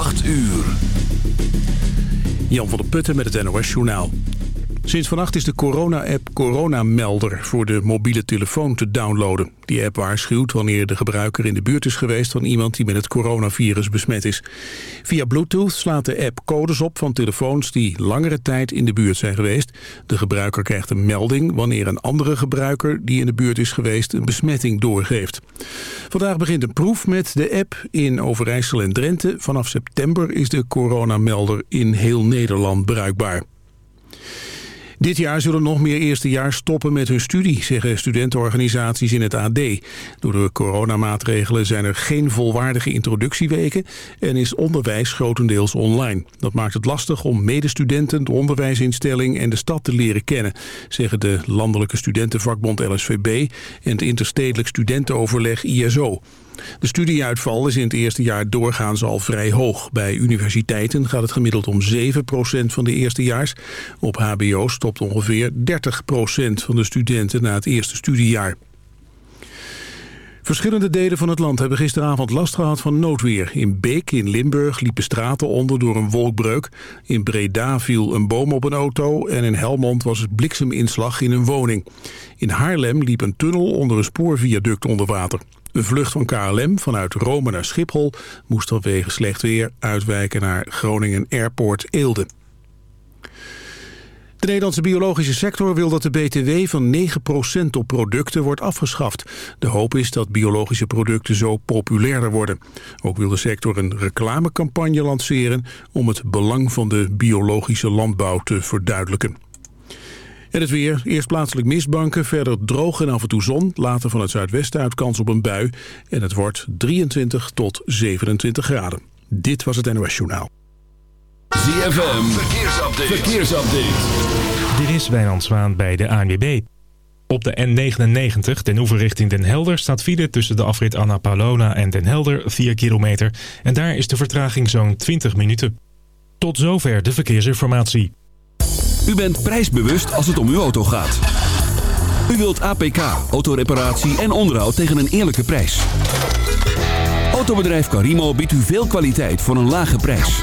8 uur. Jan van der Putten met het NOS Journaal. Sinds vannacht is de corona-app Coronamelder voor de mobiele telefoon te downloaden. Die app waarschuwt wanneer de gebruiker in de buurt is geweest van iemand die met het coronavirus besmet is. Via Bluetooth slaat de app codes op van telefoons die langere tijd in de buurt zijn geweest. De gebruiker krijgt een melding wanneer een andere gebruiker die in de buurt is geweest een besmetting doorgeeft. Vandaag begint een proef met de app in Overijssel en Drenthe. Vanaf september is de coronamelder in heel Nederland bruikbaar. Dit jaar zullen nog meer eerstejaars stoppen met hun studie, zeggen studentenorganisaties in het AD. Door de coronamaatregelen zijn er geen volwaardige introductieweken en is onderwijs grotendeels online. Dat maakt het lastig om medestudenten, de onderwijsinstelling en de stad te leren kennen, zeggen de landelijke studentenvakbond LSVB en het interstedelijk studentenoverleg ISO. De studieuitval is in het eerste jaar doorgaans al vrij hoog. Bij universiteiten gaat het gemiddeld om 7% van de eerstejaars. Op hbo stopt ongeveer 30% van de studenten na het eerste studiejaar. Verschillende delen van het land hebben gisteravond last gehad van noodweer. In Beek in Limburg liepen straten onder door een wolkbreuk. In Breda viel een boom op een auto en in Helmond was het blikseminslag in een woning. In Haarlem liep een tunnel onder een spoorviaduct onder water. Een vlucht van KLM vanuit Rome naar Schiphol moest vanwege slecht weer uitwijken naar Groningen Airport Eelde. De Nederlandse biologische sector wil dat de BTW van 9% op producten wordt afgeschaft. De hoop is dat biologische producten zo populairder worden. Ook wil de sector een reclamecampagne lanceren om het belang van de biologische landbouw te verduidelijken. En het weer. Eerst plaatselijk mistbanken, verder droog en af en toe zon. Later van het zuidwesten uit kans op een bui. En het wordt 23 tot 27 graden. Dit was het NOS Journaal. ZFM, verkeersupdate. verkeersupdate. Dit is Wijnand Zwaan bij de ANWB. Op de N99, ten oever richting Den Helder, staat file tussen de afrit Anna Paulona en Den Helder 4 kilometer. En daar is de vertraging zo'n 20 minuten. Tot zover de verkeersinformatie. U bent prijsbewust als het om uw auto gaat. U wilt APK, autoreparatie en onderhoud tegen een eerlijke prijs. Autobedrijf Carimo biedt u veel kwaliteit voor een lage prijs.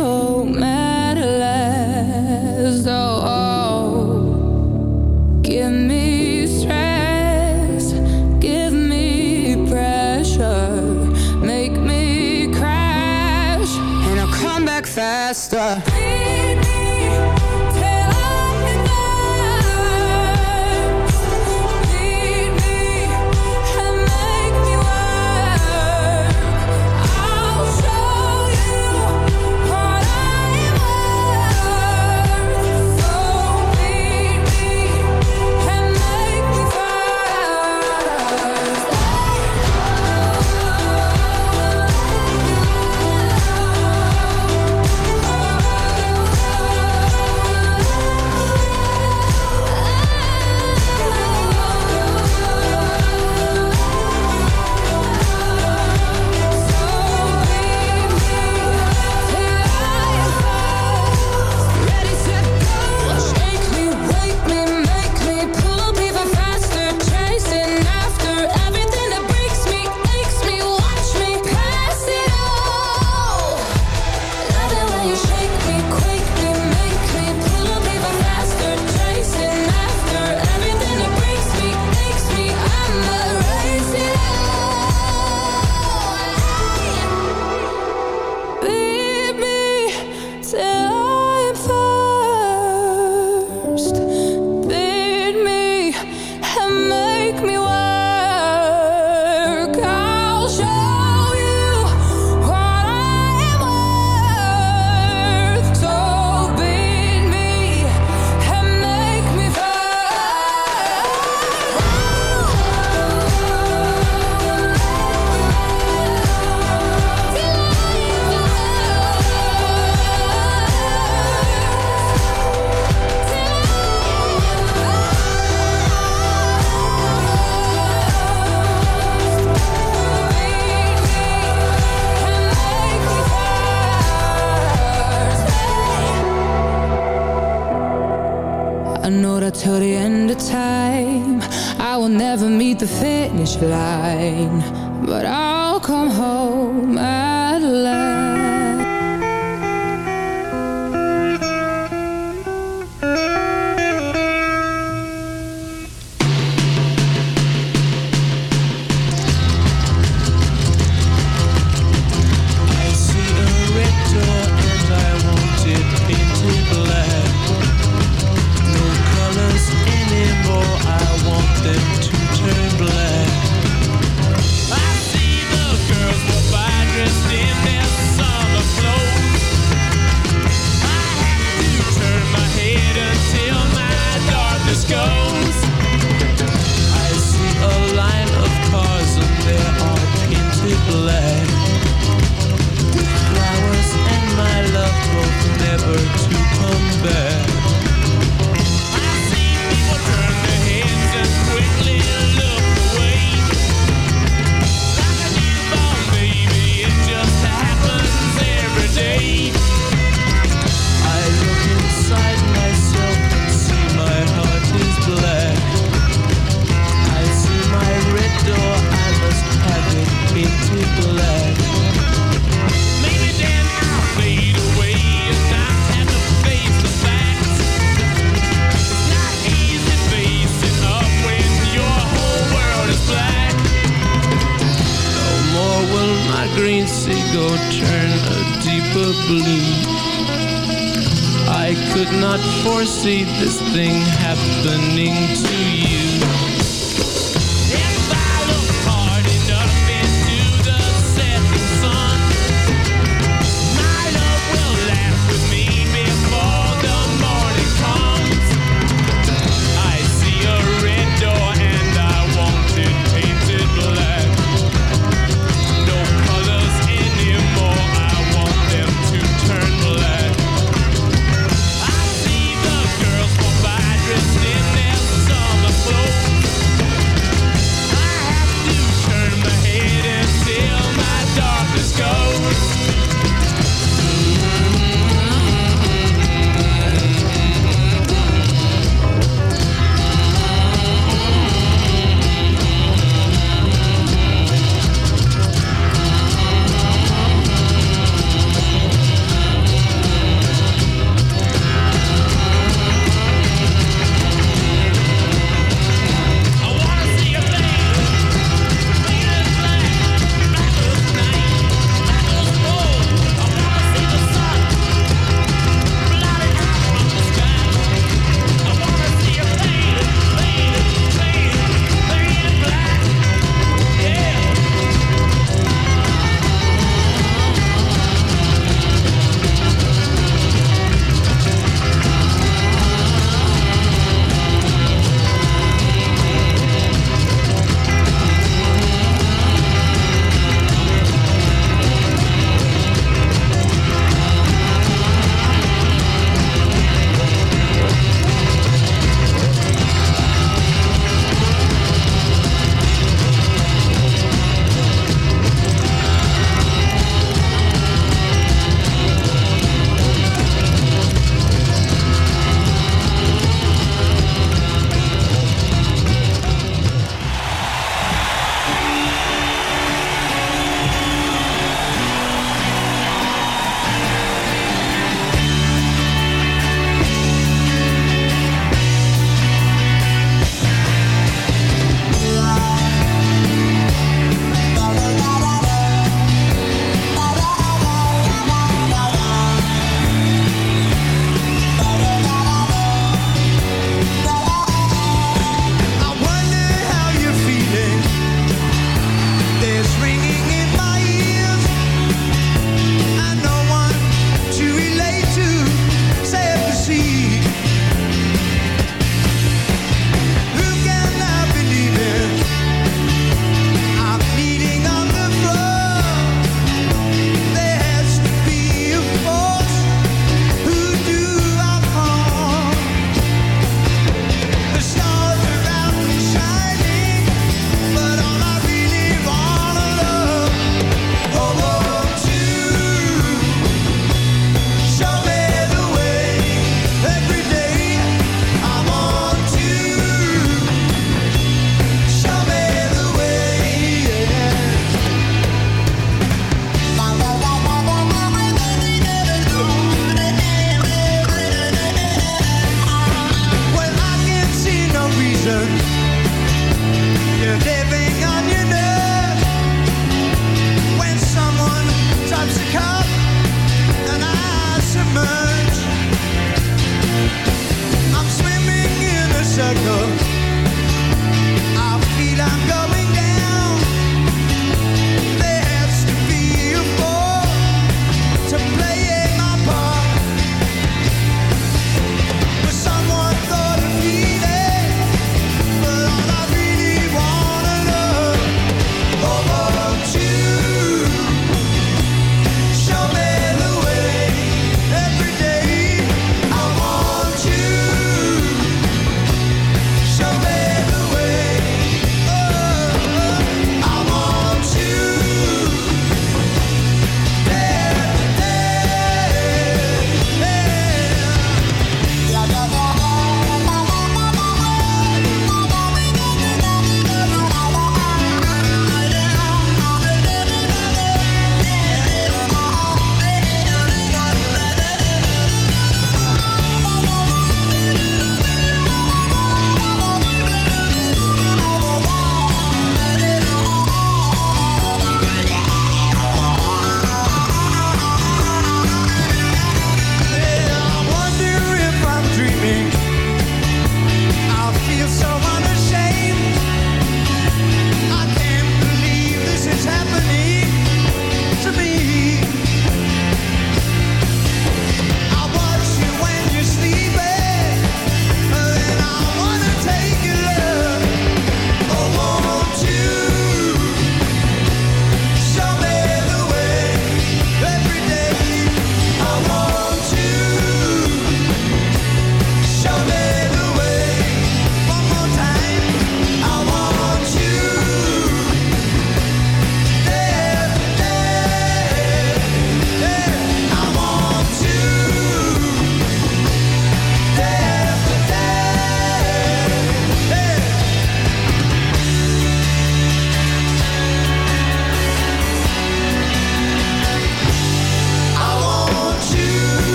master.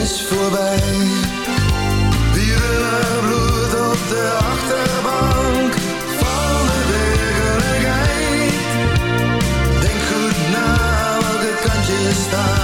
is voorbij. bieren bloed op de achterbank van de werkelijkheid. Denk goed na welke kant je staat.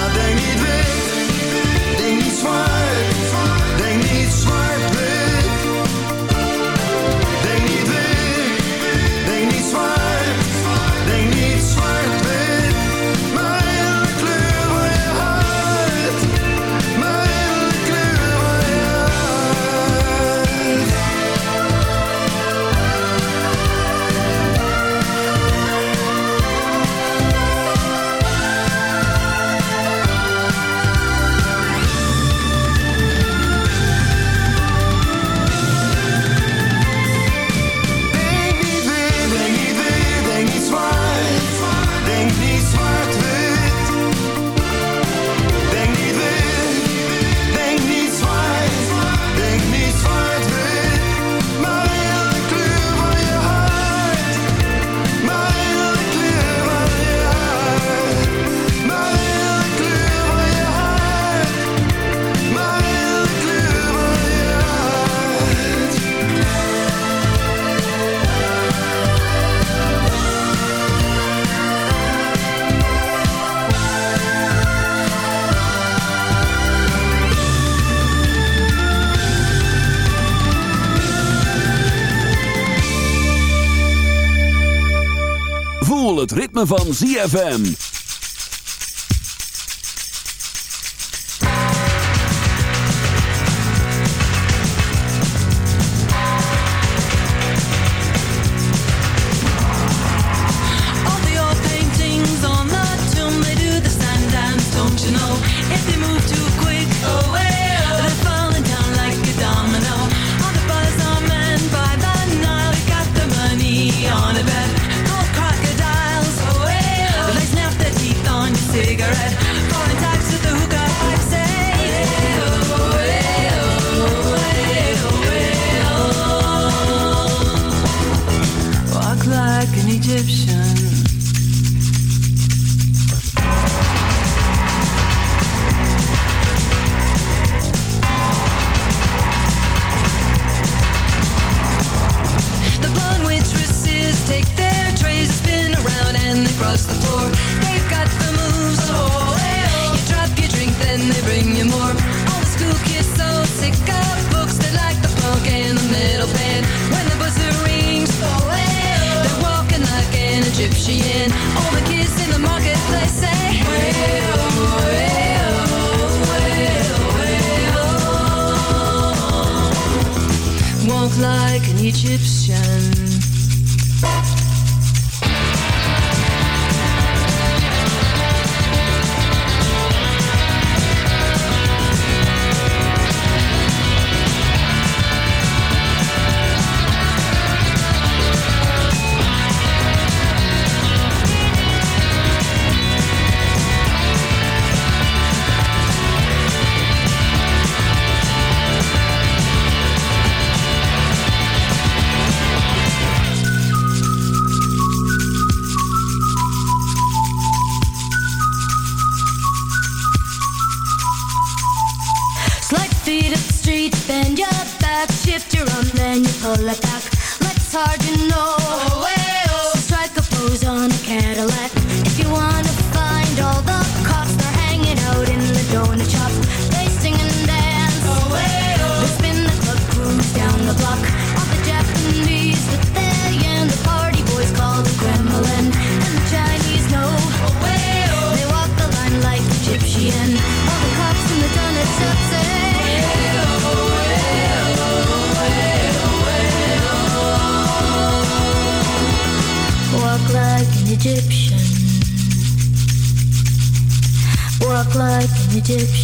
ritme van ZFM. left, your arm, then you pull it back. Let's harden. like an Egyptian.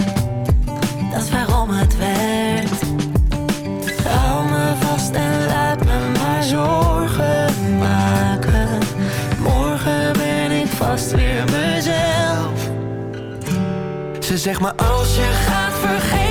het werkt. Hou me vast en laat me maar zorgen maken. Morgen ben ik vast weer mezelf. Ze zegt maar als je gaat vergeet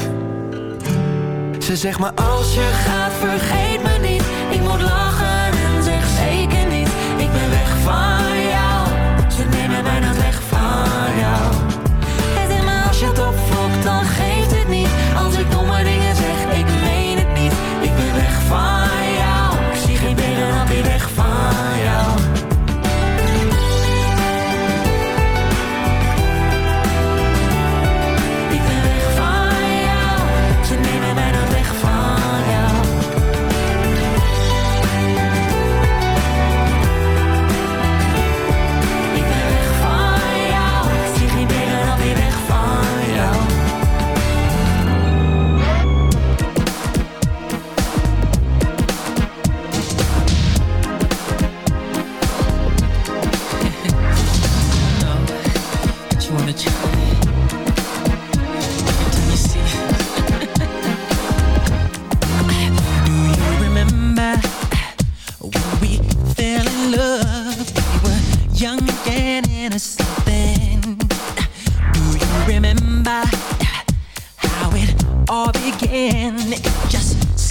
Ze zegt maar als je gaat vergeet me niet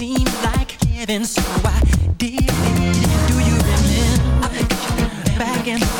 seemed like heaven, so I did. Do you remember back and